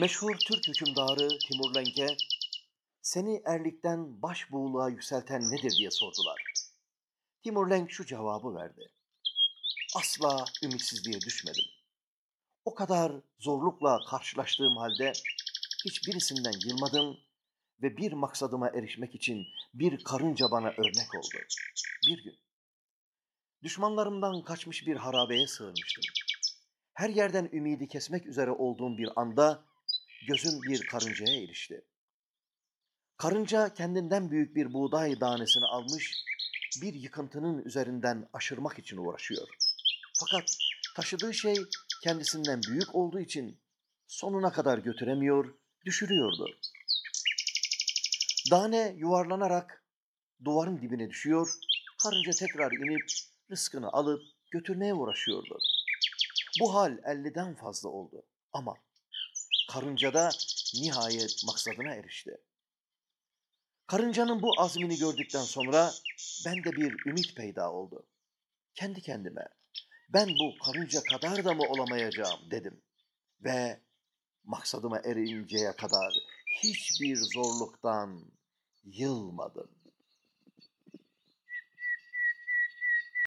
Meşhur Türk hükümdarı Timur Lenk'e seni erlikten başbuğluğa yükselten nedir diye sordular. Timur Lenk şu cevabı verdi. Asla ümitsizliğe düşmedim. O kadar zorlukla karşılaştığım halde hiçbirisinden yılmadım ve bir maksadıma erişmek için bir karınca bana örnek oldu. Bir gün düşmanlarımdan kaçmış bir harabeye sığınmıştım. Her yerden ümidi kesmek üzere olduğum bir anda gözüm bir karıncaya erişti. Karınca kendinden büyük bir buğday tanesini almış, bir yıkıntının üzerinden aşırmak için uğraşıyor. Fakat taşıdığı şey kendisinden büyük olduğu için sonuna kadar götüremiyor, düşürüyordu. Dane yuvarlanarak duvarın dibine düşüyor, karınca tekrar inip rızkını alıp götürmeye uğraşıyordu. Bu hal 50'den fazla oldu ama karınca da nihayet maksadına erişti. Karıncanın bu azmini gördükten sonra bende bir ümit peyda oldu. Kendi kendime ben bu karınca kadar da mı olamayacağım dedim. Ve maksadıma erinceye kadar hiçbir zorluktan yılmadım.